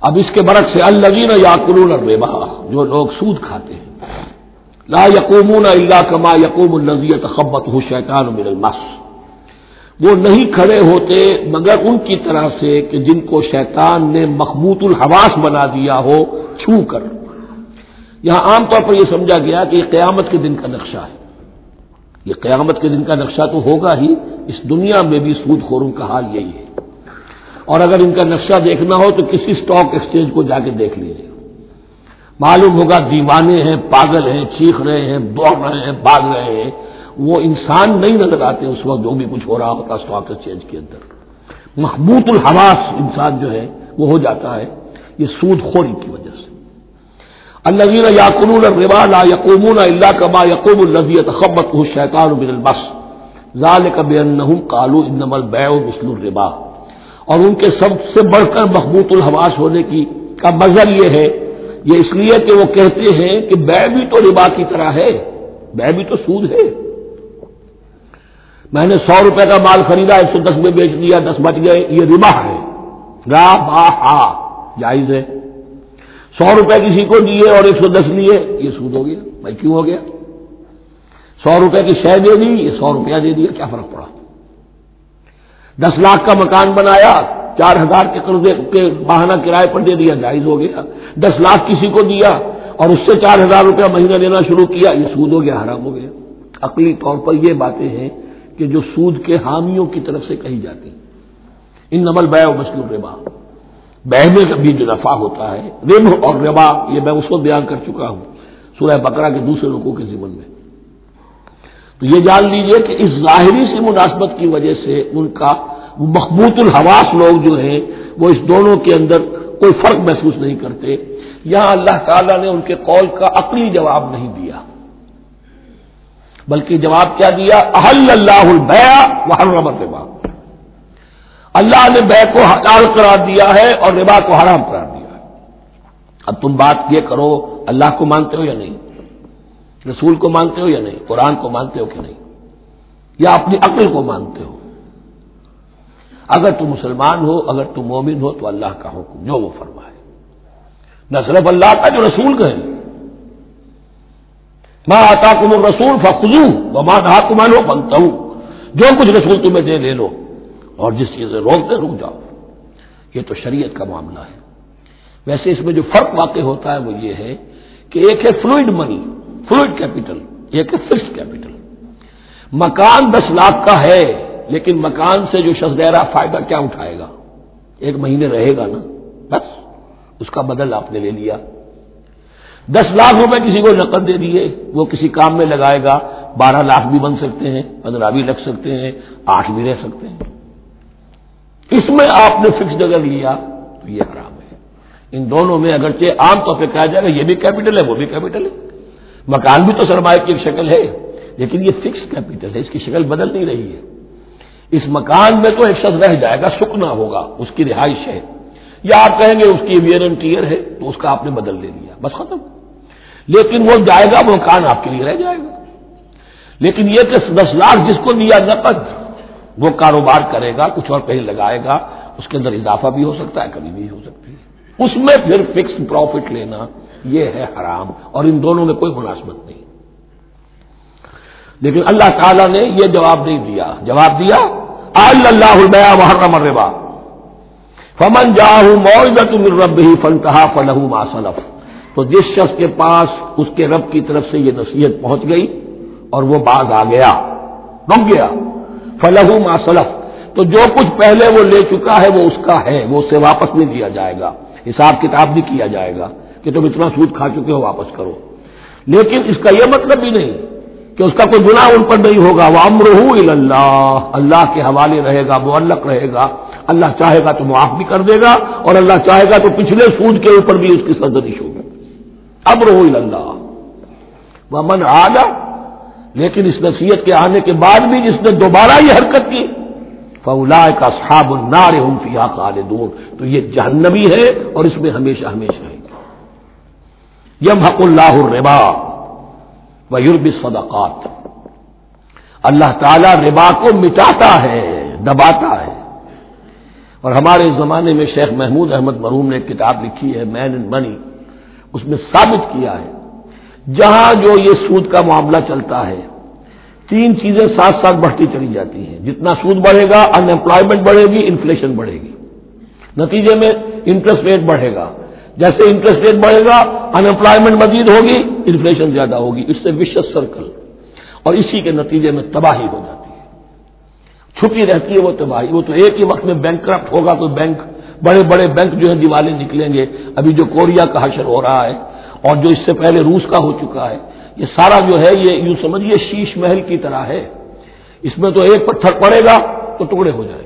اب اس کے برق سے الگین یا قرون الربا، جو لوگ سود کھاتے ہیں، لا یقومون اللہ کما یقوم النزیت خبت ہو شیطان من المس۔ وہ نہیں کھڑے ہوتے مگر ان کی طرح سے کہ جن کو شیطان نے مخبوط الحواس بنا دیا ہو، چھو کر۔ یہاں عام طور پر یہ سمجھا گیا کہ یہ قیامت کے دن کا نقشہ ہے۔ یہ قیامت کے دن کا نقشہ تو ہوگا ہی، اس دنیا میں بھی سود خوروں کا حال یہی ہے۔ اور اگر ان کا نقشہ دیکھنا ہو تو کسی اسٹاک ایکسچینج کو جا کے دیکھ لیجیے معلوم ہوگا دیوانے ہیں، پاگل ہیں، چیخ رہے ہیں، دوڑ رہے ہیں، بھاگ رہے ہیں۔ وہ انسان نہیں نظر آتے اس وقت جو بھی کچھ ہو رہا ہوتا اسٹاک ایکسچینج کے اندر۔ محبوط الحواس انسان جو ہے وہ ہو جاتا ہے۔ یہ سود خوری کی وجہ سے۔ اللہ یاقن الربا لا یقومون اللہ کما یقوم الزیت خبت شیطان بن البس ظال کب کالو انمل بے مسل الربا۔ اور ان کے سب سے بڑھ کر محبوط الحواس ہونے کی کا مزل یہ ہے، یہ اس لیے کہ وہ کہتے ہیں کہ بے بھی تو ربا کی طرح ہے، بے بھی تو سود ہے۔ میں نے سو روپے کا مال خریدا، ایک سو دس میں بیچ دیا، دس بچ گئے، یہ ربا ہے۔ را با ہا، جائز ہے۔ سو روپے کسی کو دیے اور ایک سو دس لیے، یہ سود ہو گیا۔ بھائی کیوں ہو گیا؟ سو روپے کی شے دے دی، یہ سو روپیہ دے دیا، کیا فرق پڑا؟ دس لاکھ کا مکان بنایا، چار ہزار کے قرضے کے بہانہ کرائے پر دے دیا، جائز ہو گیا۔ دس لاکھ کسی کو دیا اور اس سے چار ہزار روپیہ مہینہ دینا شروع کیا، یہ سود ہو گیا، حرام ہو گیا۔ عقلی طور پر یہ باتیں ہیں کہ جو سود کے حامیوں کی طرف سے کہی جاتی۔ ان نمل بے مشکل ربا بہ میں بھی جو نفع ہوتا ہے رم اور ربا، یہ میں اس کو بیان کر چکا ہوں، سورہ بکرا کے دوسرے لوگوں کے ذمن میں۔ تو یہ جان لیجیے کہ اس ظاہری سی مناسبت کی وجہ سے ان کا مخبوط الحواس لوگ جو ہیں وہ اس دونوں کے اندر کوئی فرق محسوس نہیں کرتے۔ یہاں اللہ تعالیٰ نے ان کے قول کا عقلی جواب نہیں دیا۔ بلکہ جواب کیا دیا؟ احل اللہ البیا وہ ربا اللہ نے بے کو حلال قرار دیا ہے اور ربا کو حرام قرار دیا ہے۔ اب تم بات یہ کرو، اللہ کو مانتے ہو یا نہیں؟ رسول کو مانتے ہو یا نہیں؟ قرآن کو مانتے ہو کہ نہیں؟ یا اپنی عقل کو مانتے ہو؟ اگر تم مسلمان ہو، اگر تم مومن ہو، تو اللہ کا حکم، جو وہ فرمائے۔ نہ صرف اللہ کا، جو رسول کہیں ماں آتا کم رسول فخو وہ ماں دہا کمان ہو بنتا ہوں جو کچھ رسول تمہیں دے لے لو۔ اور جس چیز سے روک دے رک جاؤ۔ یہ تو شریعت کا معاملہ ہے۔ ویسے اس میں جو فرق واقع ہوتا ہے، وہ یہ ہے کہ ایک ہے فلوئڈ منی فلوئڈ کیپٹل ایک ہے فکس کیپٹل۔ مکان دس لاکھ کا ہے، لیکن مکان سے جو شخص رہا فائدہ کیا اٹھائے گا؟ ایک مہینے رہے گا نا؟ بس، اس کا بدل آپ نے لے لیا۔ دس لاکھ روپے کسی کو نقد دے دیے، وہ کسی کام میں لگائے گا۔ بارہ لاکھ بھی بن سکتے ہیں، پندرہ بھی لگ سکتے ہیں، آٹھ بھی رہ سکتے ہیں۔ اس میں آپ نے فکس جگہ لیا، تو یہ حرام ہے۔ ان دونوں میں اگرچہ عام طور پہ کہا جائے گا یہ بھی کیپٹل ہے، وہ بھی کیپٹل ہے۔ مکان بھی تو سرمایہ کی ایک شکل ہے، لیکن یہ فکس کیپٹل ہے، اس کی شکل بدل نہیں رہی ہے۔ اس مکان میں تو ایک شخص رہ جائے گا، سکنا ہوگا، اس کی رہائش ہے۔ یا آپ کہیں گے اس کی ویئر اینڈ ٹیئر ہے، تو اس کا آپ نے بدل لے لیا، بس ختم۔ لیکن وہ جائے گا، وہ مکان آپ کے لیے رہ جائے گا۔ لیکن یہ کہ دس لاکھ جس کو دیا نقد، وہ کاروبار کرے گا، کچھ اور کہیں لگائے گا، اس کے اندر اضافہ بھی ہو سکتا ہے، کمی بھی ہو سکتی ہے۔ اس میں پھر فکس پروفٹ لینا یہ ہے حرام اور ان دونوں میں کوئی مناسبت نہیں۔ لیکن اللہ تعالیٰ نے یہ جواب نہیں دیا۔ جواب دیا اللہ محرم الربا۔ فمن جاہ معذت رب ہی فنتہا فلح ماسلف تو جس شخص کے پاس اس کے رب کی طرف سے یہ نصیحت پہنچ گئی اور وہ باز آ گیا، رک گیا فلح ماسلف تو جو کچھ پہلے وہ لے چکا ہے وہ اس کا ہے، وہ اسے واپس نہیں دیا جائے گا۔ حساب کتاب بھی کیا جائے گا۔ کہ تم اتنا سود کھا چکے ہو واپس کرو۔ لیکن اس کا یہ مطلب بھی نہیں کہ اس کا کوئی گناہ ان پر نہیں ہوگا۔ وہ امر اللہ اللہ کے حوالے رہے گا، معلق رہے گا۔ اللہ چاہے گا تو معاف بھی کر دے گا اور اللہ چاہے گا تو پچھلے سود کے اوپر بھی اس کی سرزنش ہوگی۔ امر اللہ وہ من آگا لیکن اس نصیحت کے آنے کے بعد بھی جس نے دوبارہ یہ حرکت کی فولا کا صحاب النار ہوں فیا خالدون۔ تو یہ جہنمی ہے اور اس میں ہمیشہ ہمیشہ ہے۔ یم حق اللہ الربا و یورب صدقات اللہ تعالی ربا کو مٹاتا ہے، دباتا ہے۔ اور ہمارے زمانے میں شیخ محمود احمد مرحوم نے ایک کتاب لکھی ہے مین اینڈ منی اس میں ثابت کیا ہے۔ جہاں جو یہ سود کا معاملہ چلتا ہے، تین چیزیں ساتھ ساتھ بڑھتی چلی جاتی ہیں۔ جتنا سود بڑھے گا ان امپلائمنٹ بڑھے گی انفلیشن بڑھے گی۔ نتیجے میں انٹرسٹ ریٹ بڑھے گا۔ جیسے انٹرسٹ ریٹ بڑھے گا ان امپلائمنٹ مزید ہوگی انفلیشن زیادہ ہوگی، اس سے وشس سرکل اور اسی کے نتیجے میں تباہی ہو جاتی ہے۔ چھپی رہتی ہے وہ تباہی۔ وہ تو ایک ہی وقت میں بینک کرپٹ ہوگا تو بینک بڑے بڑے بینک جو ہے دیوالے نکلیں گے۔ ابھی جو کوریا کا حشر ہو رہا ہے اور جو اس سے پہلے روس کا ہو چکا ہے، یہ سارا جو ہے، یہ یوں سمجھیے شیش محل کی طرح ہے۔ اس میں تو ایک پتھر پڑے گا تو ٹکڑے ہو جائیں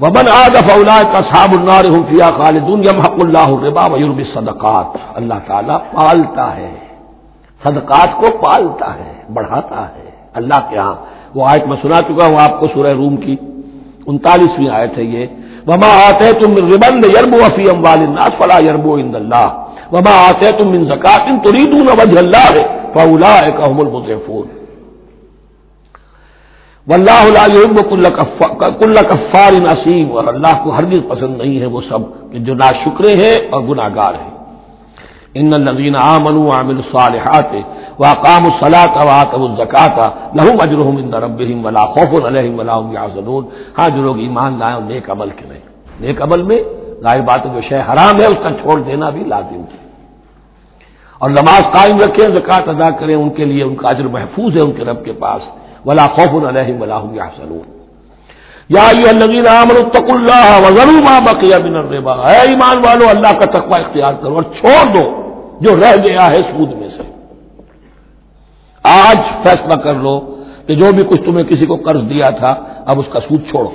گے وبن آدف اولا کا صاب النار حفیہ خالدون یم حق اللہ ربا ویورب صدقات اللہ تعالیٰ پالتا ہے۔ صدقات کو پالتا ہے، بڑھاتا ہے۔ اللہ کے ہاں۔ وہ آیت میں سنا چکا ہوں آپ کو سورہ روم کی۔ انتالیسویں آیت ہے یہ۔ وما آتے تم ربند یرب وفی اموال الناس فلا یربو عند اللہ وما آتے تم من زکات تريدون وجه الله فاولئك هم المضعفون۔ واللہ لا يحب كل كفار نسیم اور اللہ کو ہرگز پسند نہیں ہے وہ سب کہ جو ناشکرے ہیں اور گناہگار ہیں۔ ان الذين امنوا وعملوا الصالحات واقاموا الصلاه واتوا الزكاه لهم اجرهم عند ربهم ولا خوف عليهم ولا هم يحزنون ہاں جو لوگ ایمان لائے اور نیک عمل کریں نیک عمل میں ظاہر بات ہے جو شے حرام ہے اس کا چھوڑ دینا بھی لازم ہے۔ اور نماز قائم رکھیں زکات ادا کریں، ان کے لیے ان کا اجر محفوظ ہے ان کے رب کے پاس۔ ولا خوف علیہم ولا هم يحزنون یا ایھا الذین آمنوا اتقوا الله وذروا ما بقي من الربا۔ اے ایمان والو، اللہ کا تقوی اختیار کرو اور چھوڑ دو جو رہ گیا ہے سود میں سے۔ آج فیصلہ کر لو کہ جو بھی کچھ تمہیں کسی کو قرض دیا تھا، اب اس کا سود چھوڑو۔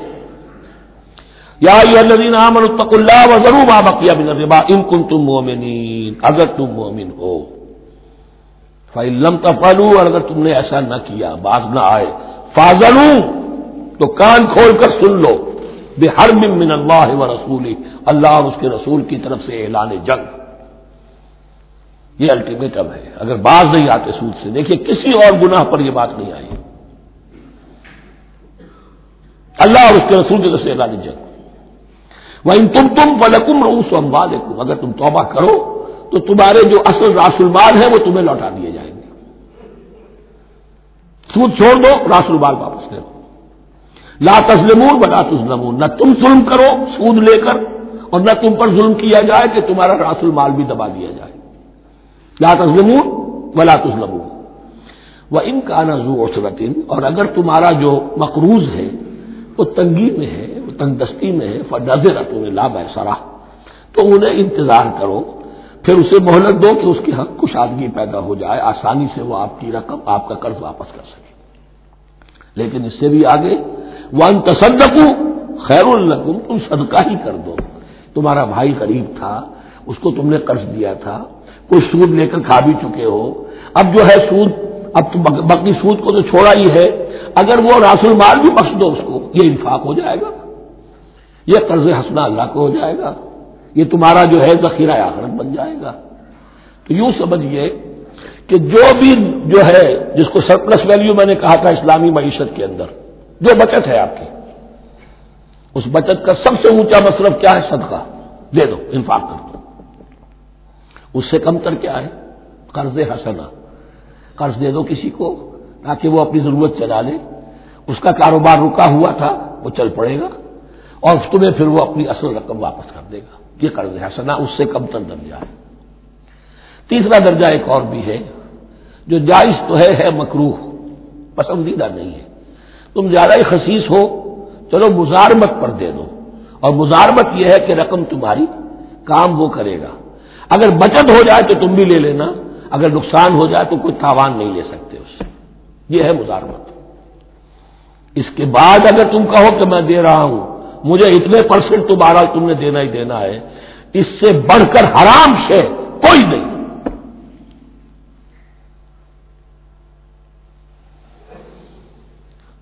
یا الذین آمنوا اتقوا الله وذروا ما بقي من الربا۔ ان کنتم مؤمنین۔ اگر تم مومن ہو۔ فعلم تفالو اور اگر تم نے ایسا نہ کیا باز نہ آئے۔ فاضل تو کان کھول کر سن لو۔ بے ہر من اللہ و رسول اللہ اور اس کے رسول کی طرف سے اعلان جنگ۔ یہ الٹیمیٹم ہے۔ اگر باز نہیں آتے سود سے، دیکھیے کسی اور گناہ پر یہ بات نہیں آئی۔ اللہ اور اس کے رسول کی طرف سے اعلان جنگ۔ وہ تم تم فلکم روس اموال اگر تم توبہ کرو تو تمہارے جو اصل راس المال ہے وہ تمہیں لوٹا دیے جائیں گے۔ سود چھوڑ دو راس المال واپس لے لو۔ لا تسلمون بلا تسلمون نہ تم ظلم کرو سود لے کر، اور نہ تم پر ظلم کیا جائے کہ تمہارا راس المال بھی دبا دیا جائے۔ لا تسلمون بلا تسلمون وہ ان کا نظو اور اگر تمہارا جو مقروض ہے، وہ تنگی میں ہے، وہ تنگ دستی میں ہے نظر تمہیں لابھ ہے سرا تو انہیں انتظار کرو پھر اسے مہلت دو کہ اس کی حق کشادگی پیدا ہو جائے، آسانی سے وہ آپ کی رقم، آپ کا قرض واپس کر سکے۔ لیکن اس سے بھی آگے ون تصدق خیر القم تم صدقہ ہی کر دو۔ تمہارا بھائی قریب تھا، اس کو تم نے قرض دیا تھا، کوئی سود لے کر کھا بھی چکے ہو۔ اب جو ہے سود، اب تم سود کو تو چھوڑا ہی ہے۔ اگر وہ راس المال بھی بخش دو اس کو، یہ انفاق ہو جائے گا۔ یہ قرض حسنا اللہ کو ہو جائے گا۔ یہ تمہارا جو ہے ذخیرہ آخرت بن جائے گا۔ تو یوں سمجھیے کہ جو بھی جو ہے جس کو سرپلس ویلیو میں نے کہا تھا اسلامی معیشت کے اندر، جو بچت ہے آپ کی، اس بچت کا سب سے اونچا مصرف کیا ہے؟ صدقہ۔ دے دو، انفاق کر دو۔ اس سے کم تر کیا ہے؟ قرض حسنا قرض دے دو کسی کو تاکہ وہ اپنی ضرورت چلا لے۔ اس کا کاروبار رکا ہوا تھا، وہ چل پڑے گا اور تمہیں پھر وہ اپنی اصل رقم واپس کر دے گا۔ یہ قرض حسنا اس سے کم تر درجہ ہے۔ تیسرا درجہ ایک اور بھی ہے، جو جائز تو ہے ہے مکروح پسندیدہ نہیں ہے۔ تم زیادہ ہی خصیص ہو، چلو مزارمت پر دے دو۔ اور مزارمت یہ ہے کہ رقم تمہاری کام وہ کرے گا۔ اگر بچت ہو جائے تو تم بھی لے لینا، اگر نقصان ہو جائے تو کوئی تاوان نہیں لے سکتے اس سے۔ یہ ہے مزارمت اس کے بعد اگر تم کہو کہ میں دے رہا ہوں مجھے اتنے پرسنٹ تمہارا تم نے دینا ہی دینا ہے، اس سے بڑھ کر حرام سے کوئی نہیں۔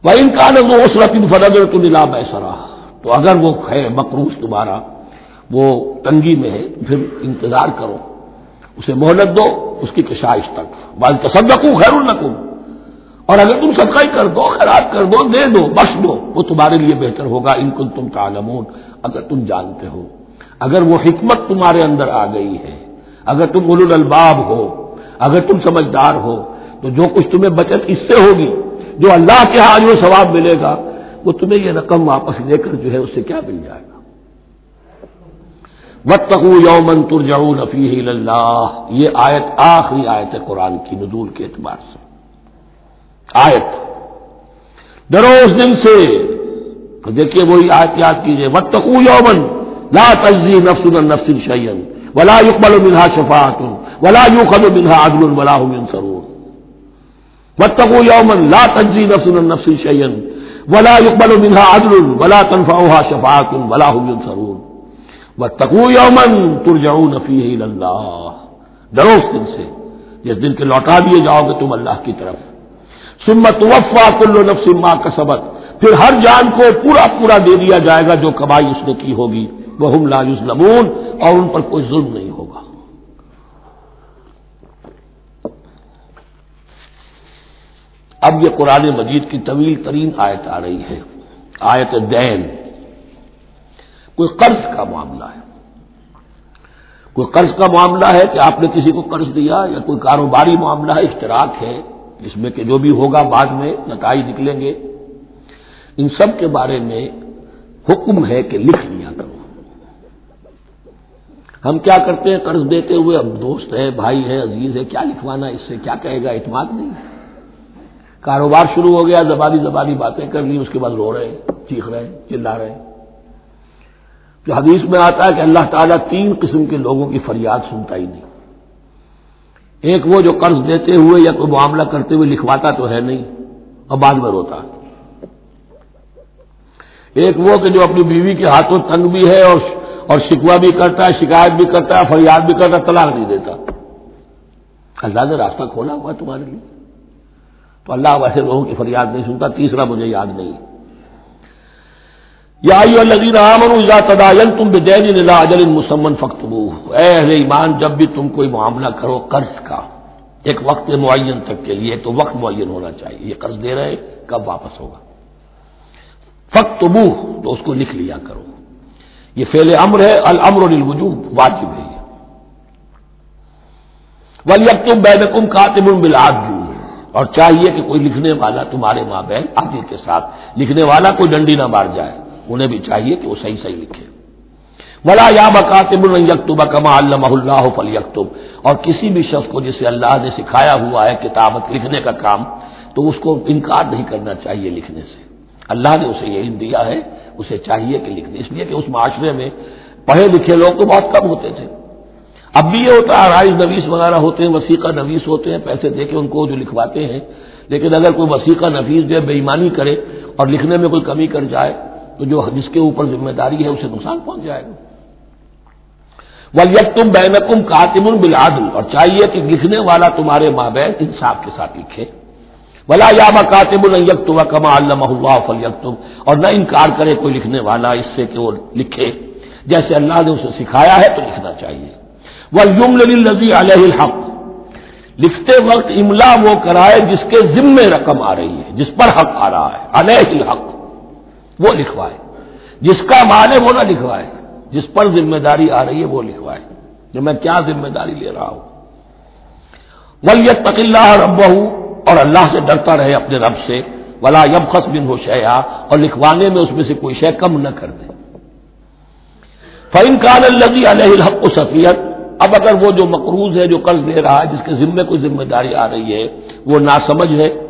وہ ان کا نا وہ اس رقم فرد تو نیلام ایسا رہا تو اگر وہ ہے مقروض تمہارا وہ تنگی میں ہے، پھر انتظار کرو، اسے مہلت دو، اس کی کشائش تک۔ بال تصدقوں خیر النقم اور اگر تم صدقہ کر دو خراب کر دو، دے دو، بخش دو، وہ تمہارے لیے بہتر ہوگا۔ ان کو تم تعلمون۔ اگر تم جانتے ہو، اگر وہ حکمت تمہارے اندر آ گئی ہے، اگر تم اول الباب ہو، اگر تم سمجھدار ہو، تو جو کچھ تمہیں بچت اس سے ہوگی، جو اللہ کے ہاں جو ثواب ملے گا، وہ تمہیں یہ رقم واپس لے کر جو ہے اس سے کیا مل جائے گا؟ وطو یومن ترجعون فیہ اللہ۔ یہ آیت آخری آیت ہے قرآن کی نزول کے اعتبار سے۔ آیت۔ ڈرو اس دن سے دیکھیے وہی آیت یاد کیجیے وطو یومن لا تجزی نفس نفس شیئن ولا يقبل منها شفاعت ولا يؤخذ منها عدل ولا هم ينصرون۔ واتقوا يوما لا تجزي نفس نفس شيئا ولا يقبل منها عدل ولا تنفعها شفاعت ولا هم ينصرون۔ واتقوا يوما ترجعون فيه الى الله۔ ڈرو اس دن سے، جس دن کے لوٹا دیے جاؤ گے تم اللہ کی طرف۔ سمت وفا کل نفس ما کا سبق پھر ہر جان کو پورا پورا دے دیا جائے گا جو کمائی اس نے کی ہوگی۔ وہ ہم لا یوزلمون اور ان پر کوئی ظلم نہیں ہوگا۔ اب یہ قرآن مجید کی طویل ترین آیت آ رہی ہے۔ آیت دین۔ کوئی قرض کا معاملہ ہے۔ کوئی قرض کا معاملہ ہے کہ آپ نے کسی کو قرض دیا یا کوئی کاروباری معاملہ ہے، اشتراک ہے۔ اس میں کہ جو بھی ہوگا بعد میں نتائج نکلیں گے۔ ان سب کے بارے میں حکم ہے کہ لکھ لیا کرو۔ ہم کیا کرتے ہیں؟ قرض دیتے ہوئے اب دوست ہے بھائی ہے عزیز ہے کیا لکھوانا اس سے کیا کہے گا؟ اعتماد نہیں۔ کاروبار شروع ہو گیا، زبانی زبانی باتیں کر لی، اس کے بعد رو رہے ہیں، چیخ رہے ہیں، چلا رہے ہیں۔ جو حدیث میں آتا ہے کہ اللہ تعالیٰ تین قسم کے لوگوں کی فریاد سنتا ہی نہیں۔ ایک وہ جو قرض دیتے ہوئے یا کوئی معاملہ کرتے ہوئے لکھواتا تو ہے نہیں، اور بعد میں روتا۔ ایک وہ کہ جو اپنی بیوی کے ہاتھوں تنگ بھی ہے اور اور شکوا بھی کرتا ہے شکایت بھی کرتا ہے فریاد بھی کرتا ہے طلاق نہیں دیتا۔ اللہ نے راستہ کھولا ہوا تمہارے لیے۔ تو اللہ ویسے لوگوں کی فریاد نہیں سنتا، تیسرا مجھے یاد نہیں۔ یا تداین تم اجل مسمن فختبو اے اہل ایمان، جب بھی تم کوئی معاملہ کرو قرض کا، ایک وقت معین تک کے لیے تو وقت معین ہونا چاہیے۔ یہ قرض دے رہے، کب واپس ہوگا؟ فختبو تو اس کو لکھ لیا کرو۔ یہ فیل امر ہے المر الوجوب واجب ہے ولی اب تم بین کم کاتب اور چاہیے کہ کوئی لکھنے والا تمہارے ماں بہن عادل کے ساتھ، لکھنے والا کوئی ڈنڈی نہ مار جائے۔ انہیں بھی چاہیے کہ وہ صحیح صحیح لکھے۔ ولا یا بکاتب یکتب کما اللہ اللہ فل یکتب اور کسی بھی شخص کو جسے اللہ نے سکھایا ہوا ہے کتابت لکھنے کا کام، تو اس کو انکار نہیں کرنا چاہیے لکھنے سے۔ اللہ نے اسے یہ علم دیا ہے، اسے چاہیے کہ لکھ دے اس لیے کہ اس معاشرے میں پڑھے لکھے لوگ تو بہت کم ہوتے تھے۔ اب بھی یہ ہوتا ہے رائز نویس وغیرہ ہوتے ہیں وسیقہ نویس ہوتے ہیں، پیسے دے کے ان کو جو لکھواتے ہیں۔ لیکن اگر کوئی وسیقہ نفیس جو بےمانی کرے اور لکھنے میں کوئی کمی کر جائے تو جو جس کے اوپر ذمہ داری ہے اسے نقصان پہنچ جائے گا۔ وہ تم بینکم کاتم بلادل اور چاہیے کہ لکھنے والا تمہارے ماں بہن انصاف کے ساتھ لکھے۔ بلا یا کاتب الکتم کما اللہ فل یکتم اور نہ انکار کرے کوئی لکھنے والا اس سے کہ وہ لکھے۔ جیسے اللہ نے اسے سکھایا ہے تو لکھنا چاہیے۔ وہ یم لذی علیہ الحق۔ لکھتے وقت املا وہ کرائے جس کے ذمے رقم آ رہی ہے، جس پر حق آ رہا ہے علیہ الحق۔ وہ لکھوائے۔ جس کا مال ہے وہ نہ لکھوائے۔ جس پر ذمہ داری آ رہی ہے وہ لکھوائے۔ جو میں کیا ذمہ داری لے رہا ہوں۔ ولیت تقلّہ رب اور اللہ سے ڈرتا رہے اپنے رب سے۔ ولا یب خس بن ہو شیا اور لکھوانے میں اس میں سے کوئی شے کم نہ کر دے۔ فعن کان الزی علیہ الحق و سفیت اب اگر وہ جو مقروض ہے، جو قرض دے رہا ہے، جس کے ذمے کوئی ذمہ داری آ رہی ہے، وہ ناسمجھ ہے،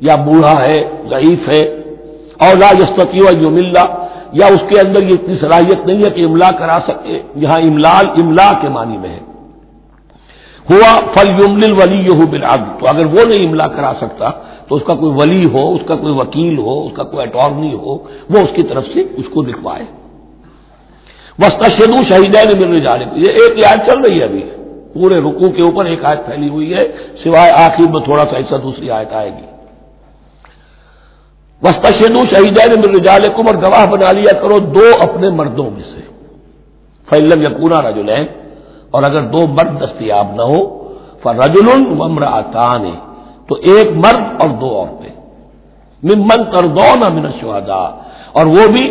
یا بوڑھا ہے، ضعیف ہے اور لا یستقی یا اس کے اندر یہ اتنی صلاحیت نہیں ہے کہ املا کرا سکے، یہاں املال املا کے معنی میں ہے۔ ہوا فل یمل ولی بلاد تو اگر وہ نہیں املا کرا سکتا، تو اس کا کوئی ولی ہو، اس کا کوئی وکیل ہو، اس کا کوئی اٹارنی ہو، وہ اس کی طرف سے اس کو لکھوائے۔ وسطوں شہیدین ملنے جا رہے یہ ایک یاد چل رہی ہے ابھی۔ پورے رکو کے اوپر ایک آیت پھیلی ہوئی ہے، سوائے آخر میں تھوڑا سا ایسا دوسری آیت آئے گی۔ وسطوں شہیدین مل جال اور گواہ بنا لیا کرو دو اپنے مردوں میں سے۔ فیلم یقونا رجولین اور اگر دو مرد دستیاب نہ ہو، فرجل ومر تو ایک مرد اور دو عورتیں۔ ممن کر من شہدا اور وہ بھی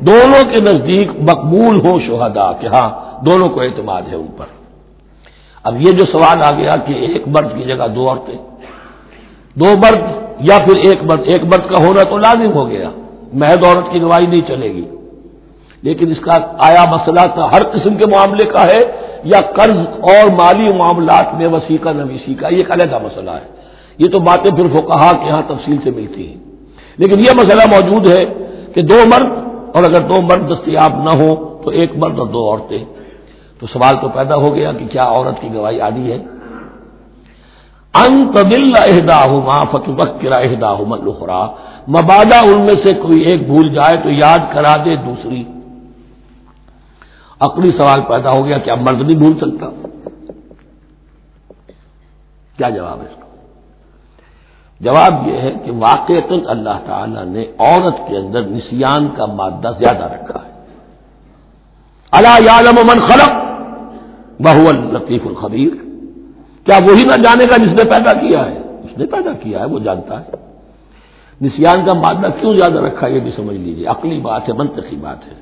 دونوں کے نزدیک مقبول ہو شہدا کہ ہاں دونوں کو اعتماد ہے ان پر اب یہ جو سوال آ گیا کہ ایک مرد کی جگہ دو عورتیں، دو مرد یا پھر ایک مرد ایک مرد کا ہونا تو لازم ہو گیا۔ محض عورت کی گواہی نہیں چلے گی۔ لیکن اس کا آیا مسئلہ تھا، ہر قسم کے معاملے کا ہے، یا قرض اور مالی معاملات میں وسیع کا نویسی کا یہ ایک علیحدہ مسئلہ ہے۔ یہ تو باتیں پھر وہ کہا کہ یہاں تفصیل سے ملتی ہیں۔ لیکن یہ مسئلہ موجود ہے کہ دو مرد، اور اگر دو مرد دستیاب نہ ہو تو ایک مرد اور دو عورتیں۔ تو سوال تو پیدا ہو گیا کہ کیا عورت کی گواہی آدھی ہے؟ انت دل اہدا ہوں فتح کرا اہدا ہوں مبادہ ان میں سے کوئی ایک بھول جائے تو یاد کرا دے دوسری۔ عقلی سوال پیدا ہو گیا کیا مرد نہیں بھول سکتا۔ کیا جواب ہے اس کا؟ جواب یہ ہے کہ واقع اللہ تعالی نے عورت کے اندر نسیان کا مادہ زیادہ رکھا ہے۔ اللہ یالم من خلق بہو الطیف الخبیر۔ کیا وہی نہ جانے کا جس نے پیدا کیا ہے؟ اس نے پیدا کیا ہے، وہ جانتا ہے۔ نسیان کا مادہ کیوں زیادہ رکھا یہ بھی سمجھ لیجیے عقلی بات ہے، منطقی بات ہے۔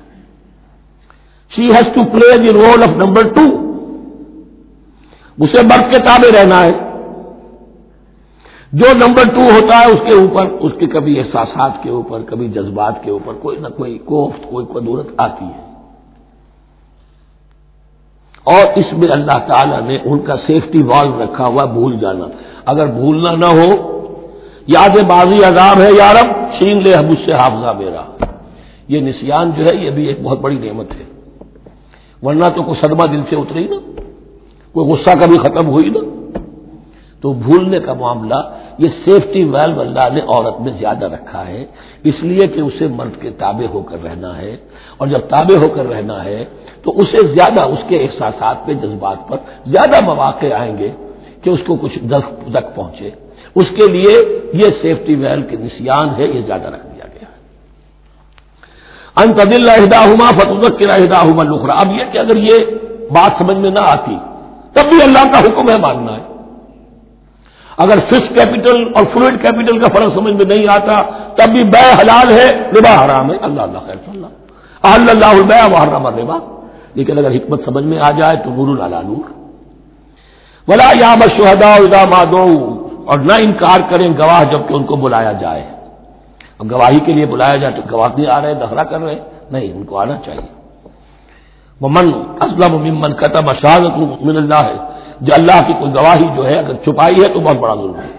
She has to play the role of number two اسے مرد کے تابے رہنا ہے۔ جو نمبر ٹو ہوتا ہے، اس کے اوپر، اس کے کبھی احساسات کے اوپر، کبھی جذبات کے اوپر، کوئی نہ کوئی کوفت، کوئی قدورت آتی ہے۔ اور اس میں اللہ تعالی نے ان کا سیفٹی والو رکھا ہوا بھول جانا۔ اگر بھولنا نہ ہو، یاد بازی عذاب ہے یارب شین لے مجھ سے حافظہ میرا۔ یہ نسیان جو ہے، یہ بھی ایک بہت بڑی نعمت ہے۔ ورنہ تو کوئی صدمہ دل سے اتری نا، کوئی غصہ کبھی ختم ہوئی نا۔ تو بھولنے کا معاملہ، یہ سیفٹی ویلو اللہ نے عورت میں زیادہ رکھا ہے۔ اس لیے کہ اسے مرد کے تابع ہو کر رہنا ہے۔ اور جب تابع ہو کر رہنا ہے تو اسے زیادہ اس کے احساسات پہ جذبات پر زیادہ مواقع آئیں گے کہ اس کو کچھ دک پہنچے۔ اس کے لیے یہ سیفٹی ویل کے نسان ہے، یہ زیادہ رکھ دیا گیا ہے۔ انتدل رہدا ہما فتوق کے رہدا ہما لکھرا اب یہ کہ اگر یہ بات سمجھ میں نہ آتی، تب بھی اللہ کا حکم ہے ماننا ہے اگر فس کیپٹل اور فلوئڈ کیپٹل کا فرق سمجھ میں نہیں آتا، تب بھی بے حلال ہے، ربا حرام ہے۔ اللہ اللہ خیر اللہ۔ اللہ البیا وہ حرام ربا لیکن اگر حکمت سمجھ میں آ جائے تو نور اللہ نور۔ بلا یا بشہدا ادا مادو اور نہ انکار کریں گواہ جبکہ ان کو بلایا جائے۔ اب گواہی کے لیے بلایا جائے تو گواہ نہیں آ رہے دخرا کر رہے نہیں، ان کو آنا چاہیے۔ وہ من اسلم ممن قطب اشادت من اللہ ہے جو اللہ کی کوئی گواہی جو ہے، اگر چھپائی ہے تو بہت بڑا ظلم ہے۔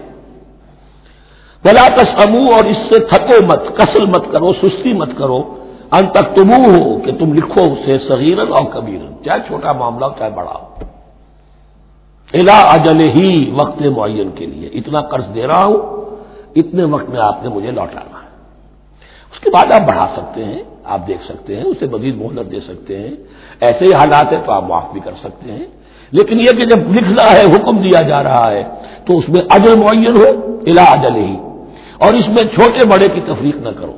بلا تسمو اور اس سے تھکو مت، کسل مت کرو، سستی مت کرو۔ ان تک تمو ہو کہ تم لکھو اسے صغیرن اور کبیرن چاہے چھوٹا معاملہ چاہے بڑا ہو۔ الا اجل ہی وقت معین کے لیے۔ اتنا قرض دے رہا ہوں، اتنے وقت میں آپ نے مجھے لوٹانا ہے۔ اس کے بعد آپ بڑھا سکتے ہیں، آپ دیکھ سکتے ہیں، اسے مزید مہلت دے سکتے ہیں۔ ایسے ہی حالات ہیں تو آپ معاف بھی کر سکتے ہیں۔ لیکن یہ کہ جب لکھنا ہے، حکم دیا جا رہا ہے، تو اس میں اجل معین ہو الا اجل ہی اور اس میں چھوٹے بڑے کی تفریق نہ کرو۔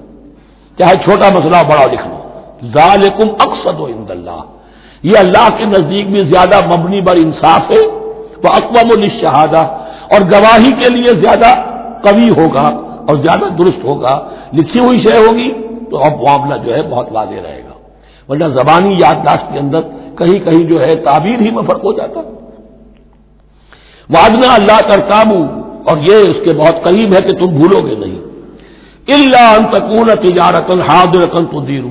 چاہے چھوٹا مسئلہ بڑا لکھ لو۔ ظالکم اقسد و اللہ۔ یہ اللہ کے نزدیک بھی زیادہ مبنی بر انصاف ہے، وہ اقوام الشہادہ اور گواہی کے لیے زیادہ قوی ہوگا اور زیادہ درست ہوگا، لکھی ہوئی شے ہوگی، تو اب معاملہ جو ہے بہت واضح رہے گا۔ ورنہ زبانی یادداشت کے اندر کہیں کہیں جو ہے تعبیر ہی میں فرق ہو جاتا۔ واجنا اللہ کرتا اور یہ اس کے بہت قریب ہے کہ تم بھولو گے نہیں۔ اللہ انتقون تجارت حاضر کن تو دیر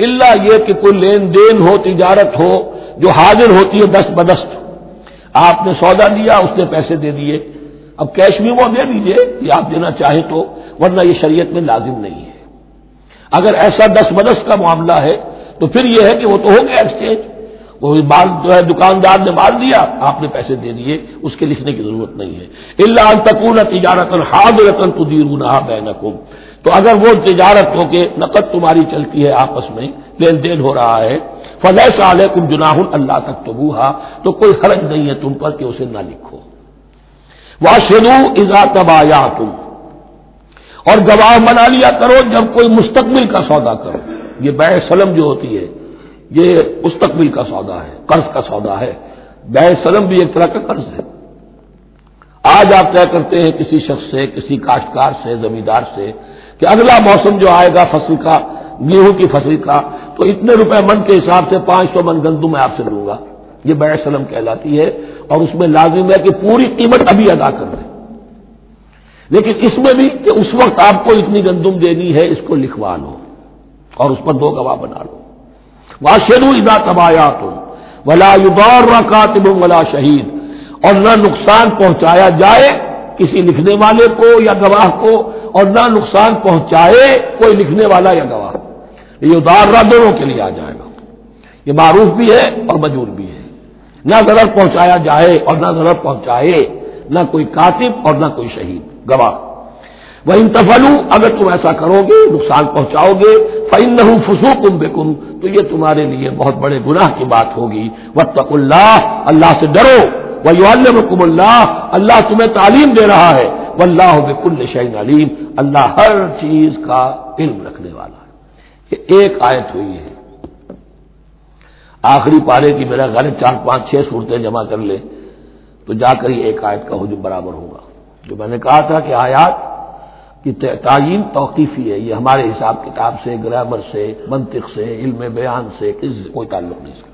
اللہ یہ کہ کوئی لین دین ہو، تجارت ہو، جو حاضر ہوتی ہے دست بدست. آپ نے سودا لیا، اس نے پیسے دے دیے. اب کیش بھی وہ دے دیجیے کہ آپ دینا چاہیں تو، ورنہ یہ شریعت میں لازم نہیں ہے. اگر ایسا دس بدس کا معاملہ ہے، تو پھر یہ ہے کہ وہ تو ہو گیا ایکسچینج وہ مال جو ہے دکاندار نے مال دیا، آپ نے پیسے دے دیے، اس کے لکھنے کی ضرورت نہیں ہے۔ اللہ تکون تجارت الحاد رتن تو تو اگر وہ تجارت ہو کے نقد تمہاری چلتی ہے آپس میں، لین دین ہو رہا ہے فضح سال کم جناح اللہ تک تو تو کوئی حرج نہیں ہے تم پر کہ اسے نہ لکھو۔ وہ شروع ازا تبایا تم اور گواہ بنا لیا کرو جب کوئی مستقبل کا سودا کرو۔ یہ بے سلم جو ہوتی ہے یہ مستقبل کا سودا ہے، قرض کا سودا ہے۔ بے سلم بھی ایک طرح کا قرض ہے۔ آج آپ طے کرتے ہیں کسی شخص سے، کسی کاشتکار سے، زمیندار سے کہ اگلا موسم جو آئے گا فصل کا، گیہوں کی فصل کا، تو اتنے روپے من کے حساب سے پانچ سو من گندم میں آپ سے لوں گا۔ یہ بیع سلم کہلاتی ہے اور اس میں لازم ہے کہ پوری قیمت ابھی ادا کر دیں۔ لیکن اس میں بھی کہ اس وقت آپ کو اتنی گندم دینی ہے، اس کو لکھوا لو اور اس پر دو گواہ بنا لو۔ واشرو ادا تبایا تم ولا یبار کاتب ولا شہید۔ اور نہ نقصان پہنچایا جائے کسی لکھنے والے کو یا گواہ کو، اور نہ نقصان پہنچائے کوئی لکھنے والا یا گواہ۔ یہ ادار دونوں کے لیے آ جائے گا۔ یہ معروف بھی ہے اور مجور بھی ہے۔ نہ ضرر پہنچایا جائے اور نہ ضرر پہنچائے، نہ کوئی کاتب اور نہ کوئی شہید، گواہ۔ وہ انتفلو اگر تم ایسا کرو گے، نقصان پہنچاؤ گے فن نہ فسو کم بے کم تو یہ تمہارے لیے بہت بڑے گناہ کی بات ہوگی۔ وط اللہ اللہ سے ڈرو۔ وہ کم اللہ اللہ تمہیں تعلیم دے رہا ہے۔ وہ اللہ بکل شعین علیم اللہ ہر چیز کا علم رکھنے والا ہے۔ یہ ایک آیت ہوئی ہے۔ آخری پارے کی میرا غلط چار پانچ چھ صورتیں جمع کر لے، تو جا کر ہی ایک آیت کا حجم برابر ہوگا۔ جو میں نے کہا تھا کہ آیات کی تعین توقیفی ہے، یہ ہمارے حساب کتاب سے، گرامر سے، منطق سے، علم بیان سے کس کوئی تعلق نہیں